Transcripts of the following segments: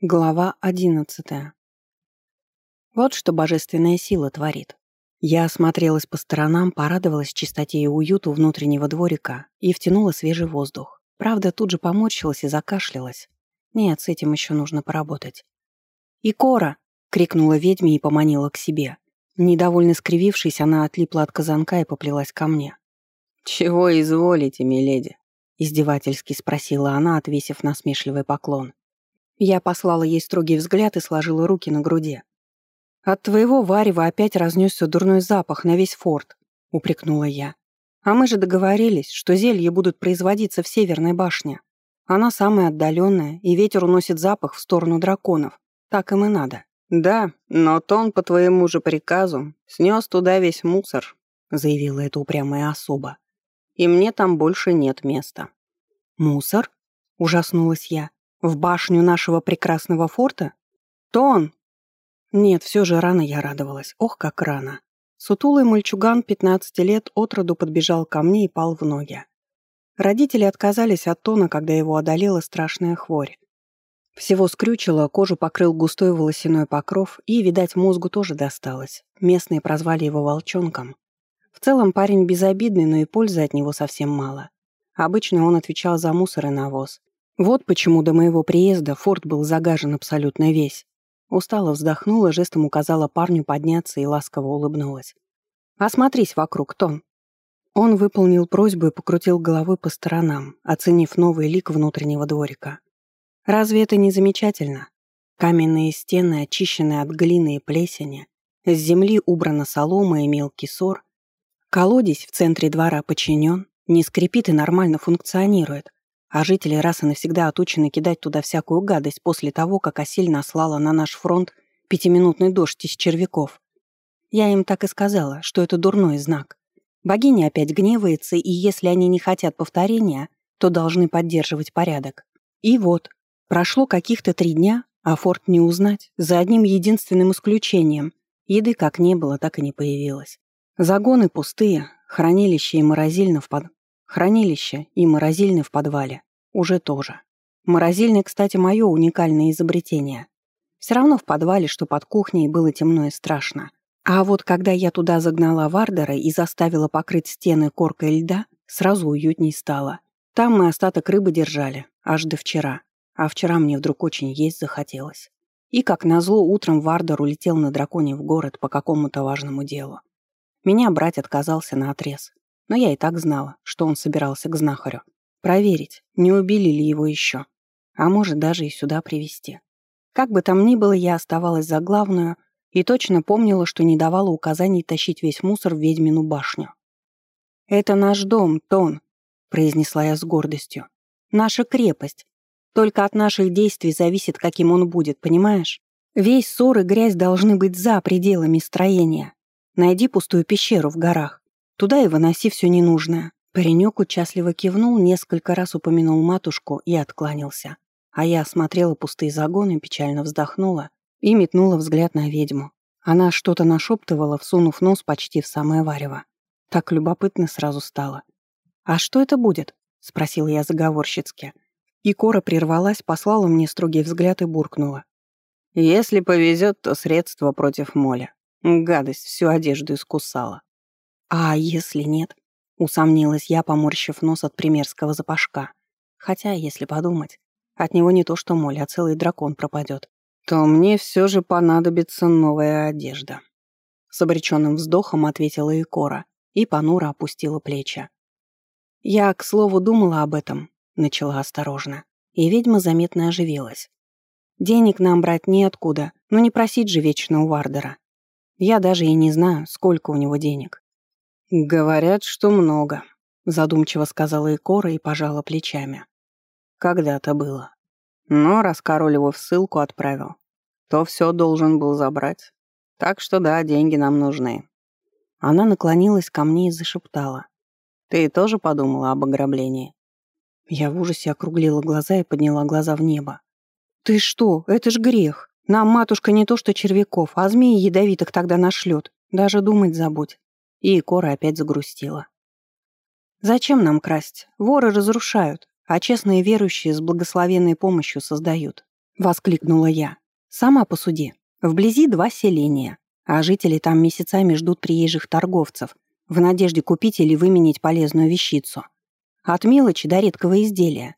Глава одиннадцатая. Вот что божественная сила творит. Я осмотрелась по сторонам, порадовалась чистоте и уюту внутреннего дворика и втянула свежий воздух. Правда, тут же поморщилась и закашлялась. Нет, с этим еще нужно поработать. «Икора!» — крикнула ведьме и поманила к себе. Недовольно скривившись, она отлипла от казанка и поплелась ко мне. «Чего изволите, миледи?» — издевательски спросила она, отвесив насмешливый поклон. Я послала ей строгий взгляд и сложила руки на груди. «От твоего варева опять разнесся дурной запах на весь форт», — упрекнула я. «А мы же договорились, что зелья будут производиться в Северной башне. Она самая отдаленная, и ветер уносит запах в сторону драконов. Так им и надо». «Да, но тон по твоему же приказу снес туда весь мусор», — заявила эта упрямая особа. «И мне там больше нет места». «Мусор?» — ужаснулась я. В башню нашего прекрасного форта? Тон! Нет, все же рано я радовалась. Ох, как рано. Сутулый мальчуган 15 лет от роду подбежал ко мне и пал в ноги. Родители отказались от тона, когда его одолела страшная хворь. Всего скрючило, кожу покрыл густой волосяной покров, и, видать, мозгу тоже досталось. Местные прозвали его волчонком. В целом парень безобидный, но и пользы от него совсем мало. Обычно он отвечал за мусор и навоз. Вот почему до моего приезда форт был загажен абсолютно весь. Устало вздохнула, жестом указала парню подняться и ласково улыбнулась. «Осмотрись вокруг, Тон». Он выполнил просьбу и покрутил головой по сторонам, оценив новый лик внутреннего дворика. «Разве это не замечательно? Каменные стены, очищенные от глины и плесени, с земли убрана солома и мелкий сор, колодец в центре двора подчинен, не скрипит и нормально функционирует, а жители раз и навсегда отучены кидать туда всякую гадость после того, как Осель наслала на наш фронт пятиминутный дождь из червяков. Я им так и сказала, что это дурной знак. Богиня опять гневается, и если они не хотят повторения, то должны поддерживать порядок. И вот, прошло каких-то три дня, а форт не узнать, за одним единственным исключением. Еды как не было, так и не появилось. Загоны пустые, хранилище и морозильно в под... Хранилище и морозильный в подвале. Уже тоже. Морозильный, кстати, мое уникальное изобретение. Все равно в подвале, что под кухней, было темно и страшно. А вот когда я туда загнала Вардера и заставила покрыть стены коркой льда, сразу уютней стало. Там мы остаток рыбы держали, аж до вчера. А вчера мне вдруг очень есть захотелось. И, как назло, утром Вардер улетел на драконе в город по какому-то важному делу. Меня брать отказался на отрез. Но я и так знала, что он собирался к знахарю. Проверить, не убили ли его еще. А может, даже и сюда привести. Как бы там ни было, я оставалась за главную и точно помнила, что не давала указаний тащить весь мусор в ведьмину башню. «Это наш дом, Тон», — произнесла я с гордостью. «Наша крепость. Только от наших действий зависит, каким он будет, понимаешь? Весь ссор и грязь должны быть за пределами строения. Найди пустую пещеру в горах. Туда и выноси все ненужное». Паренек участливо кивнул, несколько раз упомянул матушку и откланялся. А я осмотрела пустые загоны, печально вздохнула и метнула взгляд на ведьму. Она что-то нашептывала, всунув нос почти в самое варево. Так любопытно сразу стало. «А что это будет?» — спросила я заговорщицки. И Кора прервалась, послала мне строгий взгляд и буркнула. «Если повезет, то средство против моля. Гадость всю одежду искусала». «А если нет?» — усомнилась я, поморщив нос от примерского запашка. Хотя, если подумать, от него не то что моль, а целый дракон пропадет. «То мне все же понадобится новая одежда», — с обреченным вздохом ответила Икора и понуро опустила плечи. «Я, к слову, думала об этом», — начала осторожно, и ведьма заметно оживилась. «Денег нам брать неоткуда, но не просить же вечно у Вардера. Я даже и не знаю, сколько у него денег. «Говорят, что много», — задумчиво сказала Икора и пожала плечами. «Когда-то было. Но раз король его в ссылку отправил, то все должен был забрать. Так что да, деньги нам нужны». Она наклонилась ко мне и зашептала. «Ты тоже подумала об ограблении?» Я в ужасе округлила глаза и подняла глаза в небо. «Ты что? Это ж грех. Нам матушка не то что червяков, а змеи ядовитых тогда нашлет. Даже думать забудь. И Кора опять загрустила. «Зачем нам красть? Воры разрушают, а честные верующие с благословенной помощью создают. Воскликнула я. Сама посуди. Вблизи два селения, а жители там месяцами ждут приезжих торговцев в надежде купить или выменить полезную вещицу. От мелочи до редкого изделия.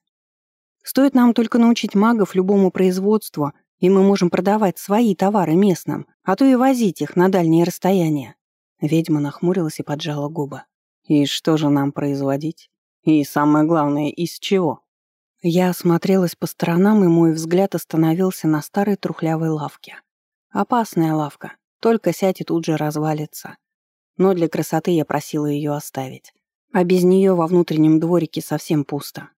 Стоит нам только научить магов любому производству, и мы можем продавать свои товары местным, а то и возить их на дальние расстояния. Ведьма нахмурилась и поджала губы. «И что же нам производить? И самое главное, из чего?» Я осмотрелась по сторонам, и мой взгляд остановился на старой трухлявой лавке. Опасная лавка, только сядь и тут же развалится. Но для красоты я просила ее оставить. А без нее во внутреннем дворике совсем пусто.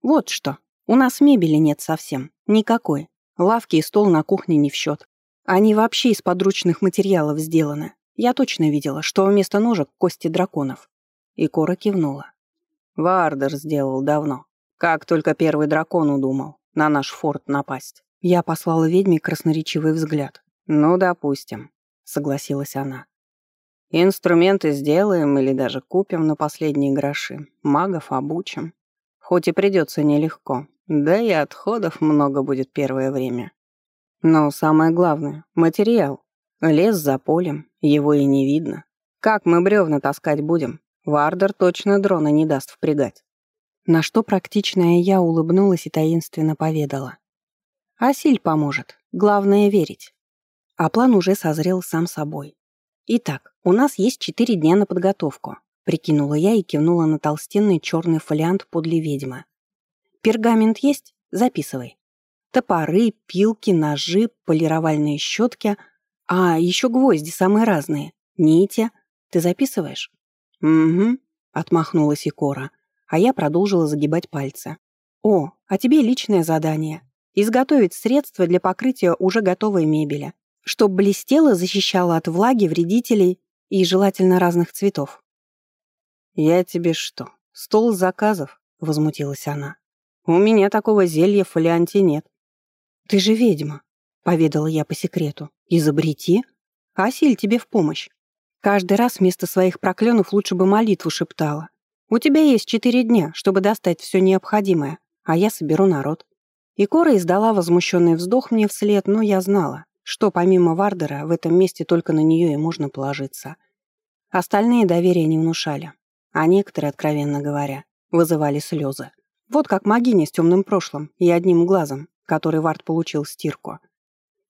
Вот что, у нас мебели нет совсем, никакой. Лавки и стол на кухне не в счет. Они вообще из подручных материалов сделаны. Я точно видела, что вместо ножек кости драконов. И Кора кивнула. Вардер сделал давно. Как только первый дракон удумал на наш форт напасть. Я послала ведьме красноречивый взгляд. «Ну, допустим», — согласилась она. «Инструменты сделаем или даже купим на последние гроши. Магов обучим. Хоть и придется нелегко. Да и отходов много будет первое время. Но самое главное — материал. Лес за полем, его и не видно. Как мы бревна таскать будем? Вардер точно дрона не даст впрягать. На что практичная я улыбнулась и таинственно поведала. «Асиль поможет. Главное — верить». А план уже созрел сам собой. «Итак, у нас есть четыре дня на подготовку», — прикинула я и кивнула на толстенный черный фолиант подле ведьмы. «Пергамент есть? Записывай. Топоры, пилки, ножи, полировальные щетки, а еще гвозди самые разные, нити. Ты записываешь?» «Угу», — отмахнулась Икора а я продолжила загибать пальцы. «О, а тебе личное задание. Изготовить средства для покрытия уже готовой мебели, чтоб блестело, защищало от влаги, вредителей и желательно разных цветов». «Я тебе что, стол заказов?» — возмутилась она. «У меня такого зелья в фолианте нет». «Ты же ведьма», — поведала я по секрету. «Изобрети. Асиль тебе в помощь. Каждый раз вместо своих проклёнов лучше бы молитву шептала. У тебя есть четыре дня, чтобы достать все необходимое, а я соберу народ». И Кора издала возмущенный вздох мне вслед, но я знала, что помимо Вардера в этом месте только на нее и можно положиться. Остальные доверия не внушали, а некоторые, откровенно говоря, вызывали слезы. Вот как магиня с темным прошлым и одним глазом, который Вард получил стирку.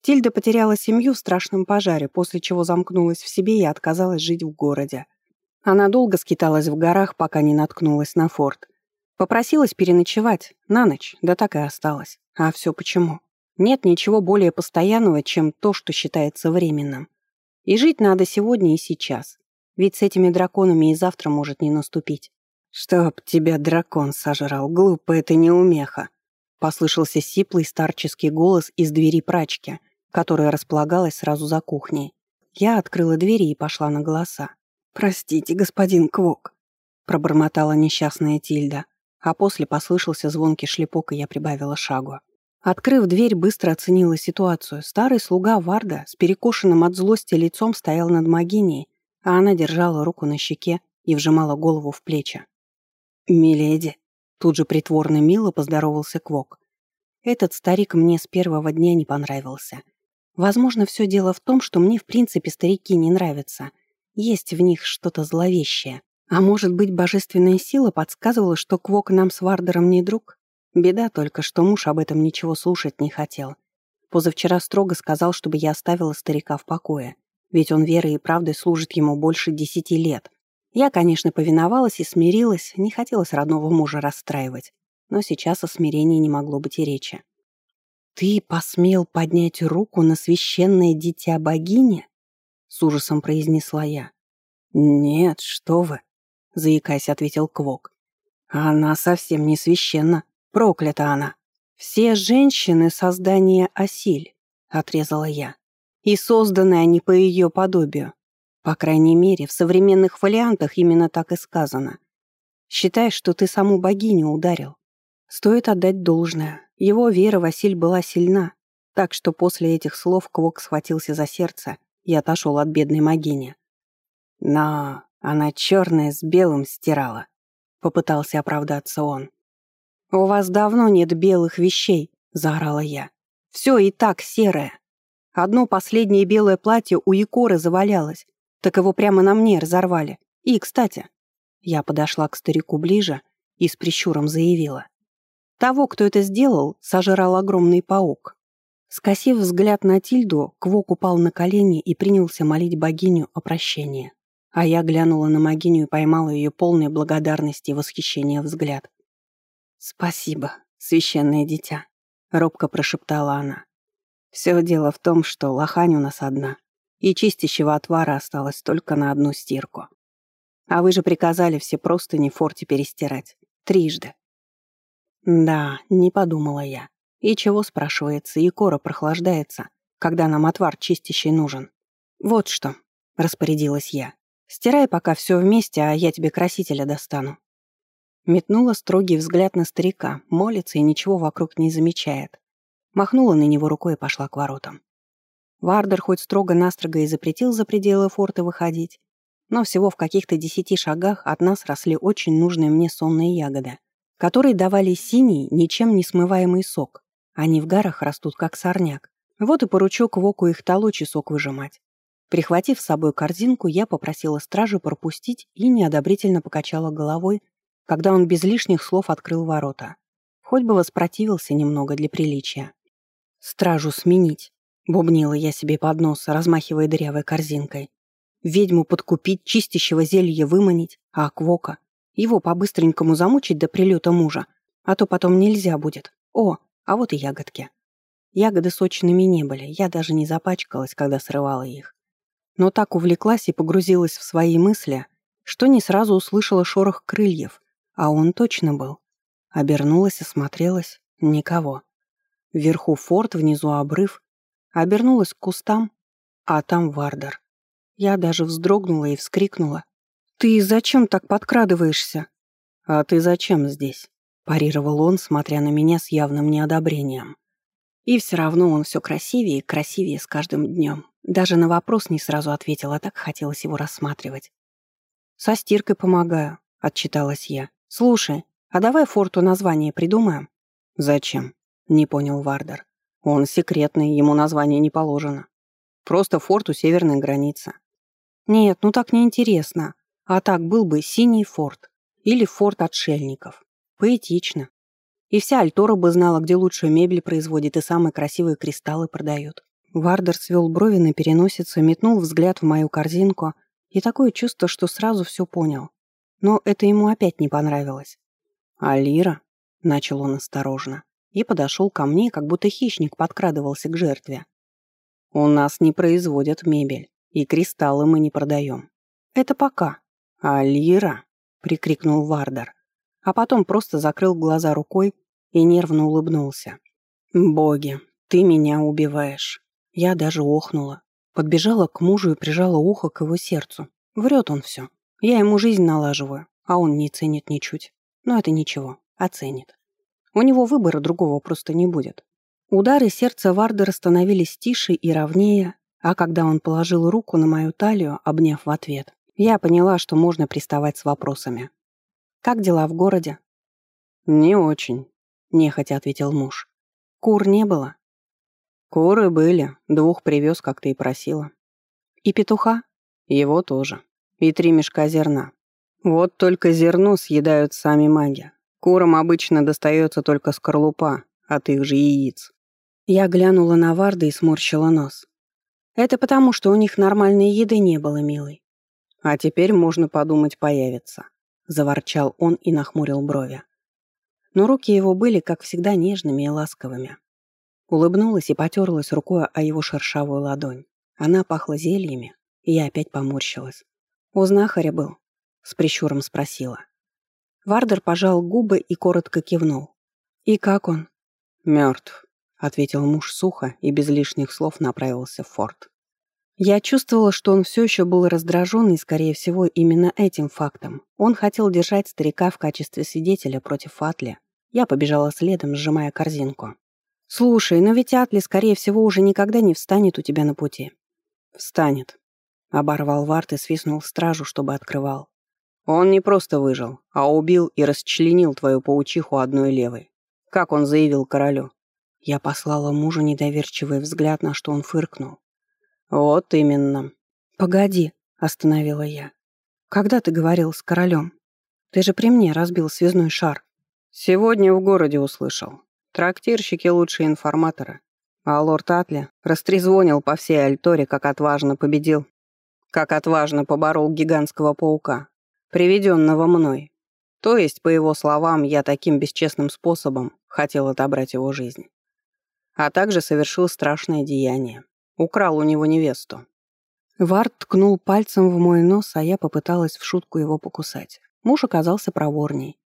Тильда потеряла семью в страшном пожаре, после чего замкнулась в себе и отказалась жить в городе. Она долго скиталась в горах, пока не наткнулась на форт. Попросилась переночевать, на ночь, да так и осталась. А все почему? Нет ничего более постоянного, чем то, что считается временным. И жить надо сегодня и сейчас. Ведь с этими драконами и завтра может не наступить. «Чтоб тебя дракон сожрал, глупая ты неумеха!» Послышался сиплый старческий голос из двери прачки, которая располагалась сразу за кухней. Я открыла двери и пошла на голоса. «Простите, господин Квок», — пробормотала несчастная Тильда, а после послышался звонкий шлепок, и я прибавила шагу. Открыв дверь, быстро оценила ситуацию. Старый слуга Варда с перекошенным от злости лицом стоял над Магиней, а она держала руку на щеке и вжимала голову в плечи. «Миледи», — тут же притворно мило поздоровался Квок. «Этот старик мне с первого дня не понравился. Возможно, все дело в том, что мне в принципе старики не нравятся. Есть в них что-то зловещее. А может быть, божественная сила подсказывала, что Квок нам с Вардером не друг? Беда только, что муж об этом ничего слушать не хотел. Позавчера строго сказал, чтобы я оставила старика в покое. Ведь он верой и правдой служит ему больше десяти лет. Я, конечно, повиновалась и смирилась, не хотелось родного мужа расстраивать. Но сейчас о смирении не могло быть и речи. «Ты посмел поднять руку на священное дитя богини?» с ужасом произнесла я. «Нет, что вы», — заикаясь, ответил Квок. «Она совсем не священна, проклята она. Все женщины — создание осиль», — отрезала я. «И созданы они по ее подобию. По крайней мере, в современных фолиантах именно так и сказано. Считай, что ты саму богиню ударил. Стоит отдать должное. Его вера Василь была сильна, так что после этих слов Квок схватился за сердце и отошел от бедной Магини. «Но она черная с белым стирала», — попытался оправдаться он. «У вас давно нет белых вещей», — заорала я. Все и так серое. Одно последнее белое платье у Якоры завалялось, так его прямо на мне разорвали. И, кстати, я подошла к старику ближе и с прищуром заявила. Того, кто это сделал, сожрал огромный паук. Скосив взгляд на Тильду, Квок упал на колени и принялся молить богиню о прощении. А я глянула на могиню и поймала ее полной благодарности и восхищения взгляд. «Спасибо, священное дитя», — робко прошептала она. «Все дело в том, что лохань у нас одна, и чистящего отвара осталось только на одну стирку. А вы же приказали все простыни в форте перестирать. Трижды». «Да, не подумала я. И чего, спрашивается, и кора прохлаждается, когда нам отвар чистящий нужен. Вот что», — распорядилась я. «Стирай пока все вместе, а я тебе красителя достану». Метнула строгий взгляд на старика, молится и ничего вокруг не замечает. Махнула на него рукой и пошла к воротам. Вардер хоть строго-настрого и запретил за пределы форта выходить, но всего в каких-то десяти шагах от нас росли очень нужные мне сонные ягоды, которые давали синий, ничем не смываемый сок. Они в гарах растут, как сорняк. Вот и поручу к Воку их толочь и сок выжимать. Прихватив с собой корзинку, я попросила стражу пропустить и неодобрительно покачала головой, когда он без лишних слов открыл ворота. Хоть бы воспротивился немного для приличия. «Стражу сменить», — бубнила я себе под нос, размахивая дырявой корзинкой. «Ведьму подкупить, чистящего зелья выманить, а Аквока его по-быстренькому замучить до прилета мужа, а то потом нельзя будет. О, а вот и ягодки». Ягоды сочными не были, я даже не запачкалась, когда срывала их. Но так увлеклась и погрузилась в свои мысли, что не сразу услышала шорох крыльев, а он точно был. Обернулась, осмотрелась. Никого. Вверху форт, внизу обрыв. Обернулась к кустам, а там Вардер. Я даже вздрогнула и вскрикнула. «Ты зачем так подкрадываешься?» «А ты зачем здесь?» парировал он, смотря на меня с явным неодобрением. И все равно он все красивее и красивее с каждым днем. Даже на вопрос не сразу ответила, так хотелось его рассматривать. «Со стиркой помогаю», — отчиталась я. «Слушай, а давай форту название придумаем?» «Зачем?» — не понял Вардер. «Он секретный, ему название не положено. Просто форт у северной границы». «Нет, ну так неинтересно. А так был бы синий форт. Или форт отшельников. Поэтично. И вся Альтора бы знала, где лучшую мебель производит и самые красивые кристаллы продают». Вардер свел брови на переносице, метнул взгляд в мою корзинку и такое чувство, что сразу все понял. Но это ему опять не понравилось. «Алира?» — начал он осторожно и подошел ко мне, как будто хищник подкрадывался к жертве. «У нас не производят мебель, и кристаллы мы не продаем. Это пока». «Алира?» — прикрикнул Вардер, а потом просто закрыл глаза рукой и нервно улыбнулся. «Боги, ты меня убиваешь». Я даже охнула. Подбежала к мужу и прижала ухо к его сердцу. Врет он все. Я ему жизнь налаживаю, а он не ценит ничуть. Но это ничего, оценит. У него выбора другого просто не будет. Удары сердца Вардера становились тише и ровнее, а когда он положил руку на мою талию, обняв в ответ, я поняла, что можно приставать с вопросами. «Как дела в городе?» «Не очень», — нехотя ответил муж. «Кур не было?» «Куры были, двух привез, как ты и просила». «И петуха?» «Его тоже» и три мешка зерна. Вот только зерно съедают сами маги. Курам обычно достается только скорлупа от их же яиц. Я глянула на Варда и сморщила нос. Это потому, что у них нормальной еды не было, милый. А теперь, можно подумать, появится. Заворчал он и нахмурил брови. Но руки его были, как всегда, нежными и ласковыми. Улыбнулась и потерлась рукой о его шершавую ладонь. Она пахла зельями, и я опять поморщилась. «У знахаря был?» — с прищуром спросила. Вардер пожал губы и коротко кивнул. «И как он?» «Мертв», — ответил муж сухо и без лишних слов направился в форт. Я чувствовала, что он все еще был раздражен, и, скорее всего, именно этим фактом. Он хотел держать старика в качестве свидетеля против Атли. Я побежала следом, сжимая корзинку. «Слушай, но ведь Атли, скорее всего, уже никогда не встанет у тебя на пути». «Встанет», Оборвал Варт и свистнул стражу, чтобы открывал. Он не просто выжил, а убил и расчленил твою паучиху одной левой. Как он заявил королю. Я послала мужу недоверчивый взгляд, на что он фыркнул. «Вот именно». «Погоди», — остановила я. «Когда ты говорил с королем? Ты же при мне разбил связной шар». «Сегодня в городе услышал. Трактирщики лучшие информаторы. А лорд Атли растрезвонил по всей Альторе, как отважно победил, как отважно поборол гигантского паука, приведенного мной. То есть, по его словам, я таким бесчестным способом хотел отобрать его жизнь. А также совершил страшное деяние. Украл у него невесту. Вард ткнул пальцем в мой нос, а я попыталась в шутку его покусать. Муж оказался проворней.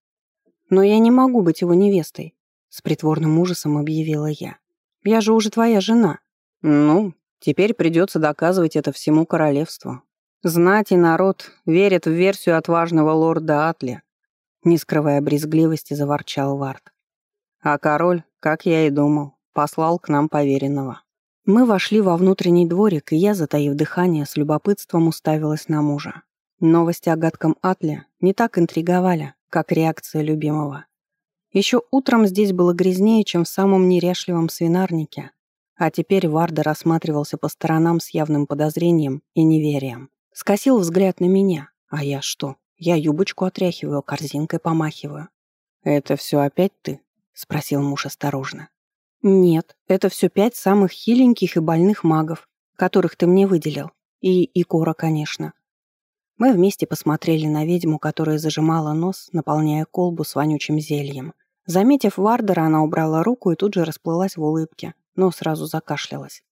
«Но я не могу быть его невестой», — с притворным ужасом объявила я. «Я же уже твоя жена». «Ну, теперь придется доказывать это всему королевству. Знать и народ верят в версию отважного лорда Атли, не скрывая брезгливости, заворчал Вард. А король, как я и думал, послал к нам поверенного. Мы вошли во внутренний дворик, и я, затаив дыхание, с любопытством уставилась на мужа. Новости о гадком Атле не так интриговали, как реакция любимого. Еще утром здесь было грязнее, чем в самом неряшливом свинарнике, а теперь Варда рассматривался по сторонам с явным подозрением и неверием. Скосил взгляд на меня, а я что? Я юбочку отряхиваю, корзинкой помахиваю. «Это все опять ты?» — спросил муж осторожно. «Нет, это все пять самых хиленьких и больных магов, которых ты мне выделил. И Икора, конечно». Мы вместе посмотрели на ведьму, которая зажимала нос, наполняя колбу с вонючим зельем. Заметив Вардера, она убрала руку и тут же расплылась в улыбке, но сразу закашлялась.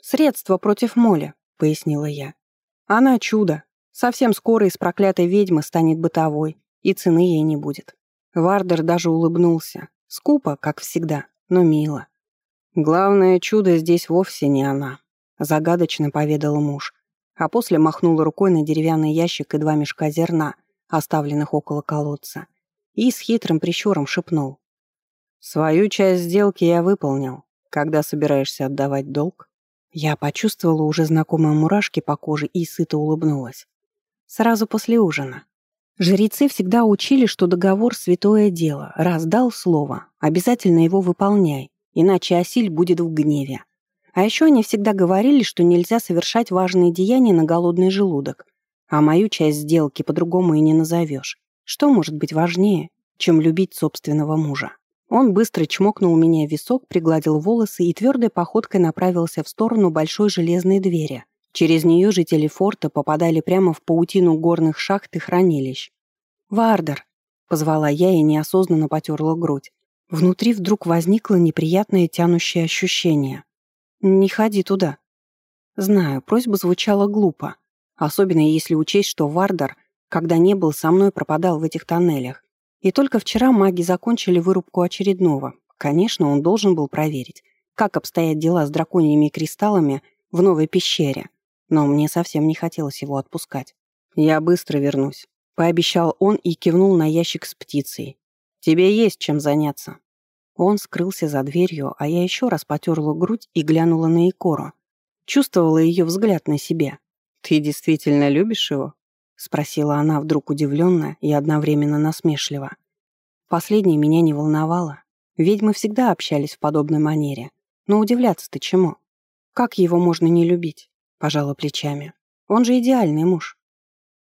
«Средство против моли», — пояснила я. «Она чудо, Совсем скоро из проклятой ведьмы станет бытовой, и цены ей не будет. Вардер даже улыбнулся. Скупо, как всегда, но мило. «Главное чудо здесь вовсе не она», — загадочно поведал муж, а после махнул рукой на деревянный ящик и два мешка зерна, оставленных около колодца, и с хитрым прищуром шепнул. «Свою часть сделки я выполнил. Когда собираешься отдавать долг?» Я почувствовала уже знакомые мурашки по коже и сыто улыбнулась сразу после ужина. Жрецы всегда учили, что договор — святое дело. Раз дал слово, обязательно его выполняй, иначе Асиль будет в гневе. А еще они всегда говорили, что нельзя совершать важные деяния на голодный желудок. А мою часть сделки по-другому и не назовешь. Что может быть важнее, чем любить собственного мужа? Он быстро чмокнул меня в висок, пригладил волосы и твердой походкой направился в сторону большой железной двери, Через нее жители форта попадали прямо в паутину горных шахт и хранилищ. «Вардер!» — позвала я и неосознанно потерла грудь. Внутри вдруг возникло неприятное тянущее ощущение. «Не ходи туда». Знаю, просьба звучала глупо, особенно если учесть, что Вардер, когда не был со мной, пропадал в этих тоннелях. И только вчера маги закончили вырубку очередного. Конечно, он должен был проверить, как обстоят дела с драконьими кристаллами в новой пещере но мне совсем не хотелось его отпускать. «Я быстро вернусь», — пообещал он и кивнул на ящик с птицей. «Тебе есть чем заняться». Он скрылся за дверью, а я еще раз потерла грудь и глянула на Икору. Чувствовала ее взгляд на себя. «Ты действительно любишь его?» — спросила она вдруг удивленно и одновременно насмешливо. Последнее меня не волновало. Ведьмы всегда общались в подобной манере. Но удивляться-то чему? Как его можно не любить? Пожала плечами. Он же идеальный муж.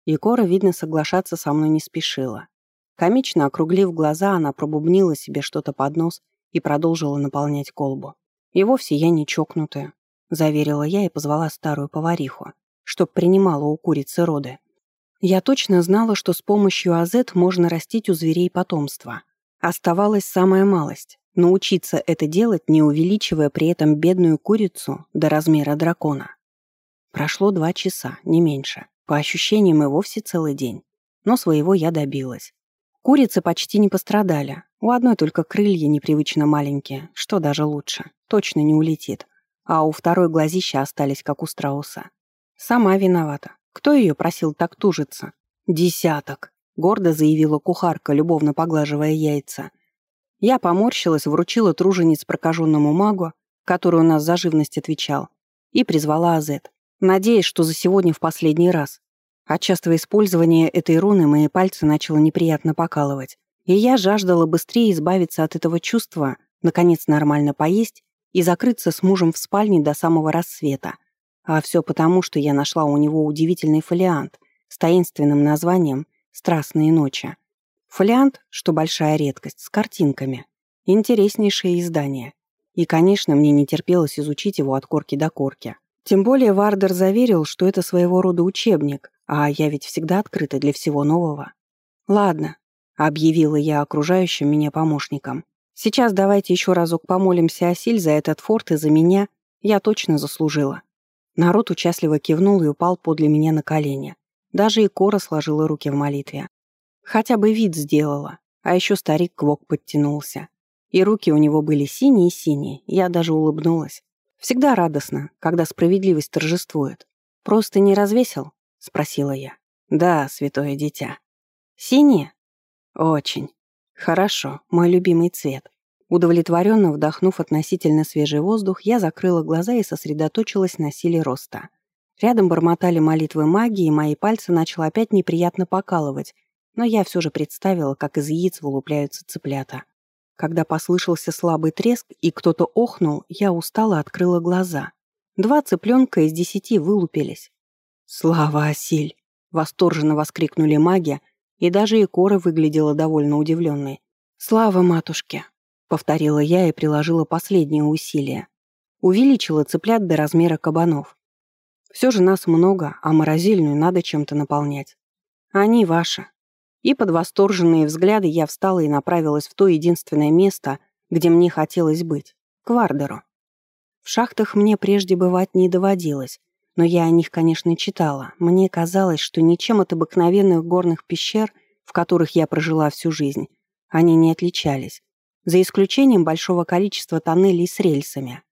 И видно, соглашаться со мной не спешила. Комично округлив глаза, она пробубнила себе что-то под нос и продолжила наполнять колбу. «И вовсе я не чокнутая», — заверила я и позвала старую повариху, чтоб принимала у курицы роды. Я точно знала, что с помощью азет можно растить у зверей потомство. Оставалась самая малость — научиться это делать, не увеличивая при этом бедную курицу до размера дракона. Прошло два часа, не меньше. По ощущениям и вовсе целый день. Но своего я добилась. Курицы почти не пострадали. У одной только крылья непривычно маленькие, что даже лучше. Точно не улетит. А у второй глазища остались, как у страуса. Сама виновата. Кто ее просил так тужиться? Десяток. Гордо заявила кухарка, любовно поглаживая яйца. Я поморщилась, вручила тружениц прокаженному магу, который у нас за живность отвечал, и призвала Азет надеясь, что за сегодня в последний раз. От частого использования этой руны мои пальцы начало неприятно покалывать, и я жаждала быстрее избавиться от этого чувства, наконец нормально поесть и закрыться с мужем в спальне до самого рассвета. А все потому, что я нашла у него удивительный фолиант с таинственным названием «Страстные ночи». Фолиант, что большая редкость, с картинками. Интереснейшее издание. И, конечно, мне не терпелось изучить его от корки до корки. Тем более Вардер заверил, что это своего рода учебник, а я ведь всегда открыта для всего нового. «Ладно», — объявила я окружающим меня помощникам. «Сейчас давайте еще разок помолимся Асиль за этот форт и за меня. Я точно заслужила». Народ участливо кивнул и упал подле меня на колени. Даже и Кора сложила руки в молитве. Хотя бы вид сделала. А еще старик Квок подтянулся. И руки у него были синие-синие, я даже улыбнулась. Всегда радостно, когда справедливость торжествует. «Просто не развесил?» — спросила я. «Да, святое дитя». «Синие?» «Очень. Хорошо, мой любимый цвет». Удовлетворенно вдохнув относительно свежий воздух, я закрыла глаза и сосредоточилась на силе роста. Рядом бормотали молитвы магии, и мои пальцы начало опять неприятно покалывать, но я все же представила, как из яиц вылупляются цыплята. Когда послышался слабый треск и кто-то охнул, я устало открыла глаза. Два цыпленка из десяти вылупились. «Слава, Асиль!» — восторженно воскликнули маги, и даже Икора выглядела довольно удивленной. «Слава матушке!» — повторила я и приложила последнее усилие. Увеличила цыплят до размера кабанов. Все же нас много, а морозильную надо чем-то наполнять. Они ваши, и под восторженные взгляды я встала и направилась в то единственное место, где мне хотелось быть — к Вардеру. В шахтах мне прежде бывать не доводилось, но я о них, конечно, читала. Мне казалось, что ничем от обыкновенных горных пещер, в которых я прожила всю жизнь, они не отличались, за исключением большого количества тоннелей с рельсами.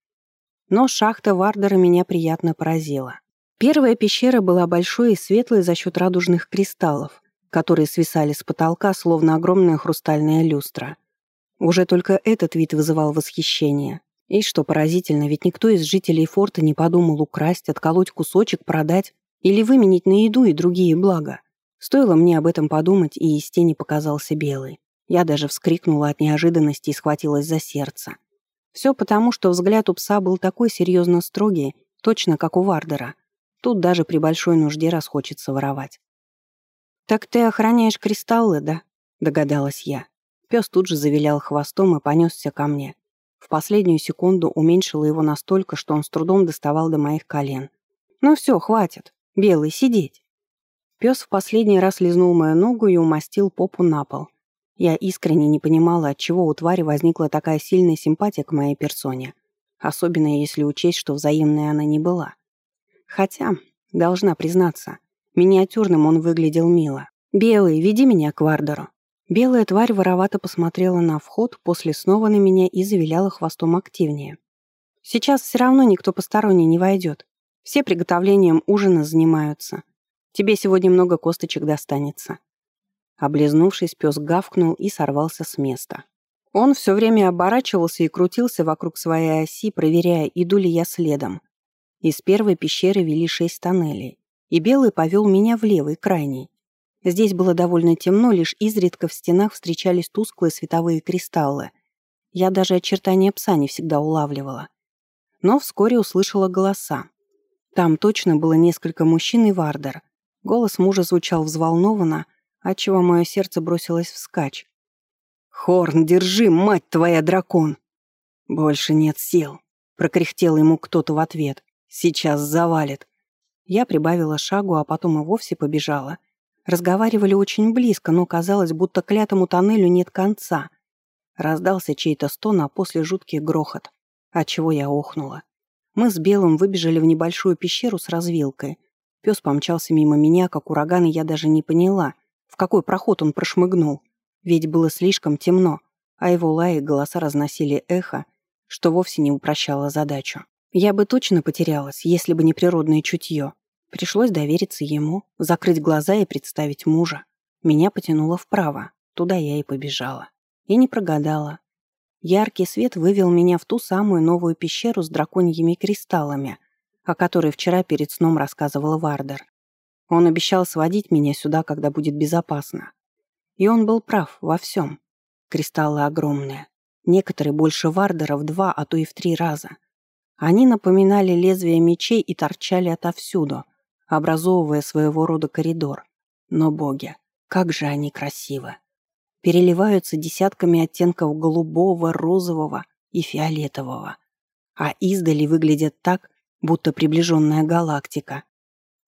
Но шахта Вардера меня приятно поразила. Первая пещера была большой и светлой за счет радужных кристаллов — которые свисали с потолка, словно огромная хрустальная люстра. Уже только этот вид вызывал восхищение. И что поразительно, ведь никто из жителей форта не подумал украсть, отколоть кусочек, продать или выменить на еду и другие блага. Стоило мне об этом подумать, и из тени показался белый. Я даже вскрикнула от неожиданности и схватилась за сердце. Все потому, что взгляд у пса был такой серьезно строгий, точно как у Вардера. Тут даже при большой нужде расхочется воровать. «Так ты охраняешь кристаллы, да?» — догадалась я. Пес тут же завилял хвостом и понесся ко мне. В последнюю секунду уменьшила его настолько, что он с трудом доставал до моих колен. «Ну все, хватит. Белый, сидеть!» Пес в последний раз лизнул мою ногу и умастил попу на пол. Я искренне не понимала, от чего у твари возникла такая сильная симпатия к моей персоне. Особенно если учесть, что взаимной она не была. Хотя, должна признаться, Миниатюрным он выглядел мило. «Белый, веди меня к Вардеру». Белая тварь воровато посмотрела на вход, после снова на меня и завиляла хвостом активнее. «Сейчас все равно никто посторонний не войдет. Все приготовлением ужина занимаются. Тебе сегодня много косточек достанется». Облизнувшись, пес гавкнул и сорвался с места. Он все время оборачивался и крутился вокруг своей оси, проверяя, иду ли я следом. Из первой пещеры вели шесть тоннелей и Белый повел меня в левый, крайний. Здесь было довольно темно, лишь изредка в стенах встречались тусклые световые кристаллы. Я даже очертания пса не всегда улавливала. Но вскоре услышала голоса. Там точно было несколько мужчин и Вардер. Голос мужа звучал взволнованно, отчего мое сердце бросилось вскачь. «Хорн, держи, мать твоя, дракон!» «Больше нет сил», — прокряхтел ему кто-то в ответ. «Сейчас завалит. Я прибавила шагу, а потом и вовсе побежала. Разговаривали очень близко, но казалось, будто клятому тоннелю нет конца. Раздался чей-то стон, а после жуткий грохот, отчего я охнула. Мы с Белым выбежали в небольшую пещеру с развилкой. Пес помчался мимо меня, как ураган, и я даже не поняла, в какой проход он прошмыгнул. Ведь было слишком темно, а его лаи и голоса разносили эхо, что вовсе не упрощало задачу. Я бы точно потерялась, если бы не природное чутье. Пришлось довериться ему, закрыть глаза и представить мужа. Меня потянуло вправо, туда я и побежала. И не прогадала. Яркий свет вывел меня в ту самую новую пещеру с драконьими кристаллами, о которой вчера перед сном рассказывал Вардер. Он обещал сводить меня сюда, когда будет безопасно. И он был прав во всем. Кристаллы огромные. некоторые больше Вардера в два, а то и в три раза. Они напоминали лезвия мечей и торчали отовсюду, образовывая своего рода коридор. Но боги, как же они красивы! Переливаются десятками оттенков голубого, розового и фиолетового. А издали выглядят так, будто приближенная галактика.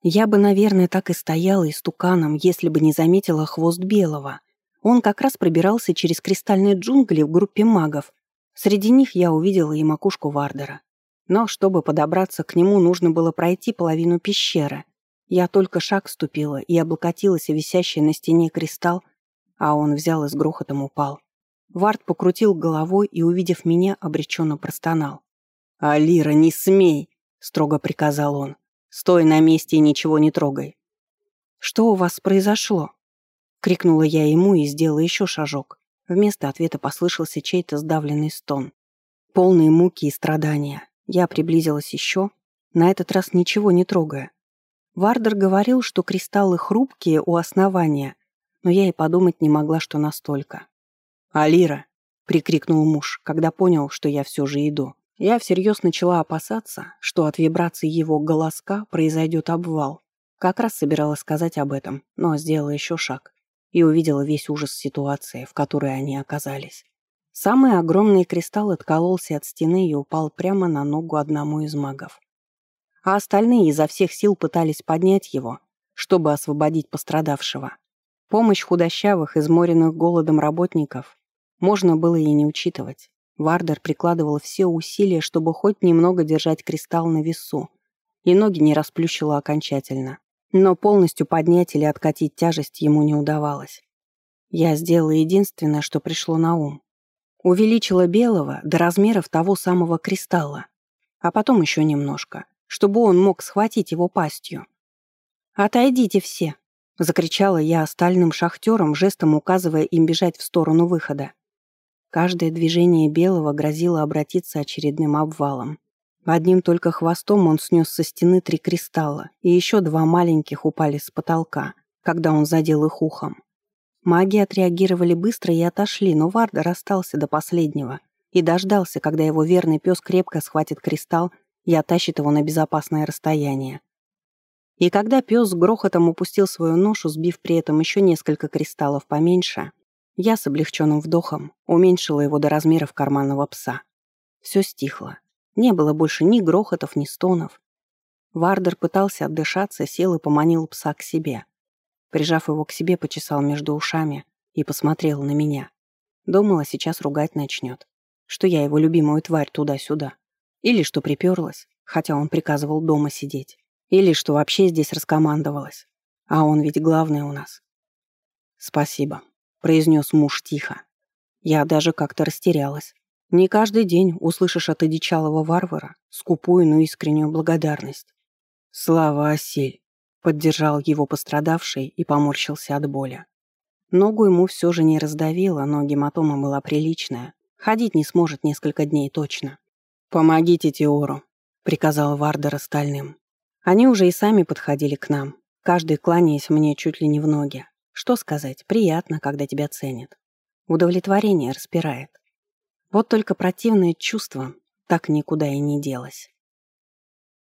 Я бы, наверное, так и стояла истуканом, если бы не заметила хвост белого. Он как раз пробирался через кристальные джунгли в группе магов. Среди них я увидела и макушку Вардера. Но чтобы подобраться к нему, нужно было пройти половину пещеры. Я только шаг ступила и облокотилась о висящий на стене кристалл, а он взял и с грохотом упал. Вард покрутил головой и, увидев меня, обреченно простонал. «Алира, не смей!» — строго приказал он. «Стой на месте и ничего не трогай». «Что у вас произошло?» — крикнула я ему и сделала еще шажок. Вместо ответа послышался чей-то сдавленный стон. Полные муки и страдания. Я приблизилась еще, на этот раз ничего не трогая. Вардер говорил, что кристаллы хрупкие у основания, но я и подумать не могла, что настолько. «Алира!» — прикрикнул муж, когда понял, что я все же иду. Я всерьез начала опасаться, что от вибрации его голоска произойдет обвал. Как раз собиралась сказать об этом, но сделала еще шаг и увидела весь ужас ситуации, в которой они оказались. Самый огромный кристалл откололся от стены и упал прямо на ногу одному из магов. А остальные изо всех сил пытались поднять его, чтобы освободить пострадавшего. Помощь худощавых, изморенных голодом работников можно было и не учитывать. Вардер прикладывал все усилия, чтобы хоть немного держать кристалл на весу, и ноги не расплющило окончательно. Но полностью поднять или откатить тяжесть ему не удавалось. Я сделала единственное, что пришло на ум. Увеличила белого до размеров того самого кристалла, а потом еще немножко, чтобы он мог схватить его пастью. «Отойдите все!» — закричала я остальным шахтерам, жестом указывая им бежать в сторону выхода. Каждое движение белого грозило обратиться очередным обвалом. Одним только хвостом он снес со стены три кристалла, и еще два маленьких упали с потолка, когда он задел их ухом. Маги отреагировали быстро и отошли, но Вардер остался до последнего и дождался, когда его верный пес крепко схватит кристалл и оттащит его на безопасное расстояние. И когда пес с грохотом упустил свою ношу, сбив при этом еще несколько кристаллов поменьше, я с облегченным вдохом уменьшила его до размеров карманного пса. Все стихло. Не было больше ни грохотов, ни стонов. Вардер пытался отдышаться, сел и поманил пса к себе. Прижав его к себе, почесал между ушами и посмотрел на меня. Думала, сейчас ругать начнет. Что я его любимую тварь туда-сюда. Или что приперлась, хотя он приказывал дома сидеть. Или что вообще здесь раскомандовалась. А он ведь главный у нас. Спасибо произнес муж тихо. Я даже как-то растерялась. Не каждый день услышишь от одичалого варвара скупую, но искреннюю благодарность. «Слава осель!» — поддержал его пострадавший и поморщился от боли. Ногу ему все же не раздавило, но гематома была приличная. Ходить не сможет несколько дней точно. «Помогите Теору», — приказал Вардер остальным. Они уже и сами подходили к нам, каждый кланяясь мне чуть ли не в ноги. Что сказать, приятно, когда тебя ценят. Удовлетворение распирает. Вот только противное чувство так никуда и не делось.